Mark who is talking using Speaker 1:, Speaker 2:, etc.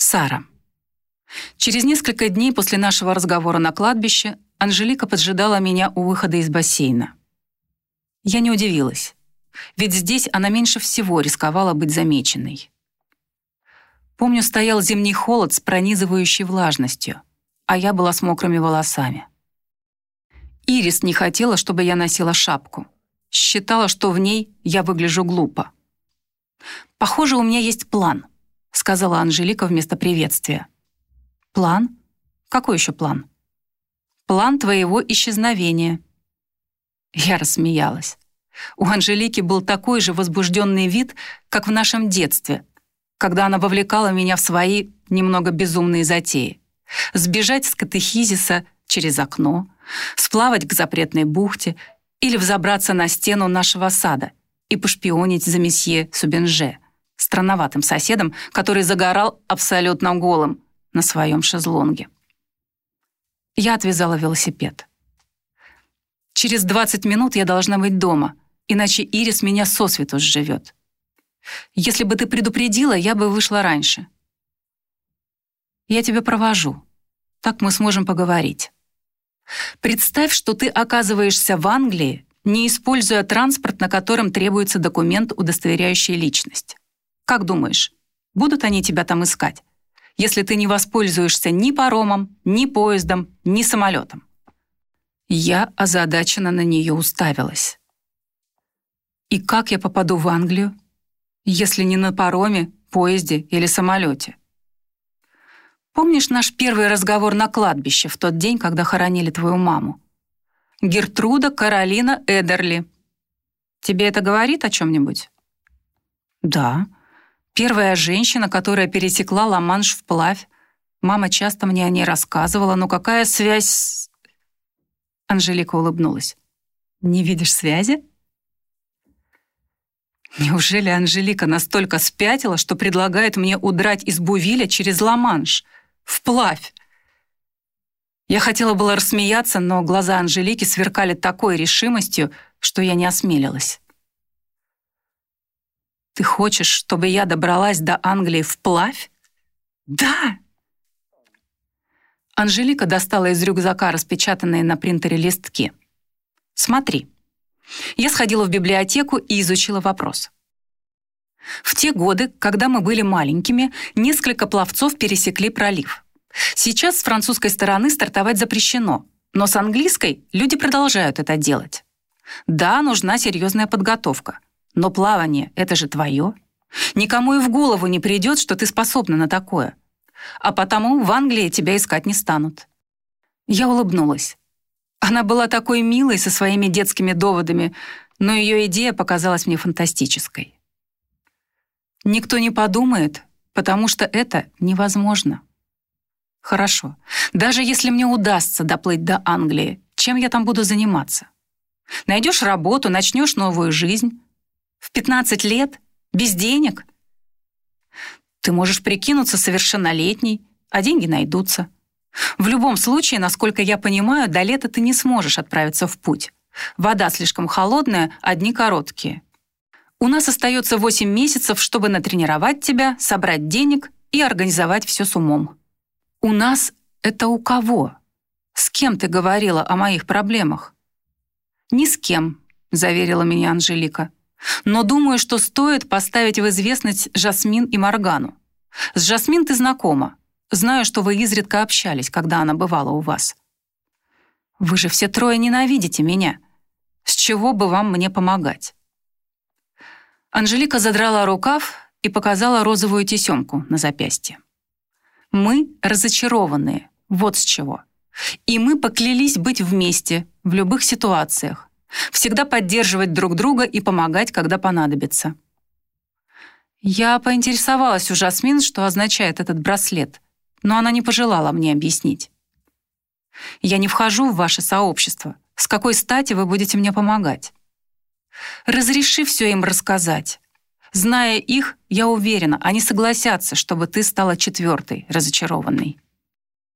Speaker 1: Сара. Через несколько дней после нашего разговора на кладбище Анжелика поджидала меня у выхода из бассейна. Я не удивилась, ведь здесь она меньше всего рисковала быть замеченной. Помню, стоял зимний холод с пронизывающей влажностью, а я была с мокрыми волосами. Ирис не хотела, чтобы я носила шапку. Считала, что в ней я выгляжу глупо. «Похоже, у меня есть план», — сказала Анжелика вместо приветствия. «План? Какой еще план?» «План твоего исчезновения». Я рассмеялась. У Анжелики был такой же возбужденный вид, как в нашем детстве, когда она вовлекала меня в свои немного безумные затеи. Сбежать с катехизиса через окно, сплавать к запретной бухте или взобраться на стену нашего сада и пошпионить за месье Субенже, странноватым соседом, который загорал абсолютно голым на своем шезлонге. Я отвязала велосипед. Через 20 минут я должна быть дома, иначе Ирис меня сосвету сживет. Если бы ты предупредила, я бы вышла раньше. Я тебя провожу. Так мы сможем поговорить. Представь, что ты оказываешься в Англии, не используя транспорт, на котором требуется документ, удостоверяющий личность. Как думаешь, будут они тебя там искать, если ты не воспользуешься ни паромом, ни поездом, ни самолетом? Я озадаченно на нее уставилась. И как я попаду в Англию? если не на пароме, поезде или самолете. Помнишь наш первый разговор на кладбище в тот день, когда хоронили твою маму? Гертруда Каролина Эдерли. Тебе это говорит о чем-нибудь? Да. Первая женщина, которая пересекла Ла-Манш вплавь. Мама часто мне о ней рассказывала, но какая связь. Анжелика улыбнулась. Не видишь связи? Неужели Анжелика настолько спятила, что предлагает мне удрать из Бувиля через Ла-Манш? Вплавь! Я хотела было рассмеяться, но глаза Анжелики сверкали такой решимостью, что я не осмелилась. «Ты хочешь, чтобы я добралась до Англии вплавь?» «Да!» Анжелика достала из рюкзака распечатанные на принтере листки. «Смотри». Я сходила в библиотеку и изучила вопрос. В те годы, когда мы были маленькими, несколько пловцов пересекли пролив. Сейчас с французской стороны стартовать запрещено, но с английской люди продолжают это делать. Да, нужна серьезная подготовка, но плавание — это же твое. Никому и в голову не придет, что ты способна на такое. А потому в Англии тебя искать не станут. Я улыбнулась. Она была такой милой со своими детскими доводами, но ее идея показалась мне фантастической. Никто не подумает, потому что это невозможно. Хорошо. Даже если мне удастся доплыть до Англии, чем я там буду заниматься? Найдешь работу, начнешь новую жизнь. В 15 лет? Без денег? Ты можешь прикинуться совершеннолетней, а деньги найдутся. В любом случае, насколько я понимаю, до лета ты не сможешь отправиться в путь. Вода слишком холодная, одни короткие. У нас остается 8 месяцев, чтобы натренировать тебя, собрать денег и организовать все с умом. У нас это у кого? С кем ты говорила о моих проблемах? Ни с кем, заверила меня Анжелика. Но думаю, что стоит поставить в известность Жасмин и Моргану. С Жасмин ты знакома. Знаю, что вы изредка общались, когда она бывала у вас. Вы же все трое ненавидите меня. С чего бы вам мне помогать?» Анжелика задрала рукав и показала розовую тесемку на запястье. «Мы разочарованные, вот с чего. И мы поклялись быть вместе в любых ситуациях, всегда поддерживать друг друга и помогать, когда понадобится». Я поинтересовалась у Жасмин, что означает этот браслет — но она не пожелала мне объяснить. «Я не вхожу в ваше сообщество. С какой стати вы будете мне помогать?» «Разреши все им рассказать. Зная их, я уверена, они согласятся, чтобы ты стала четвертой, разочарованной».